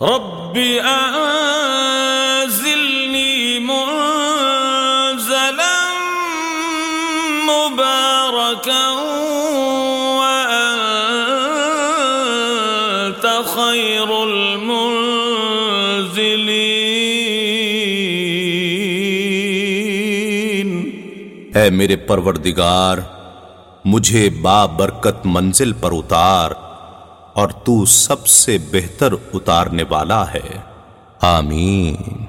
رب أنزلني منزلا مباركا وأنت خير المنزلين اے میرے پروردگار، مجھے با برکت منزل پر اتار۔ اور تو سب سے بہتر اتارنے والا ہے۔ آمین۔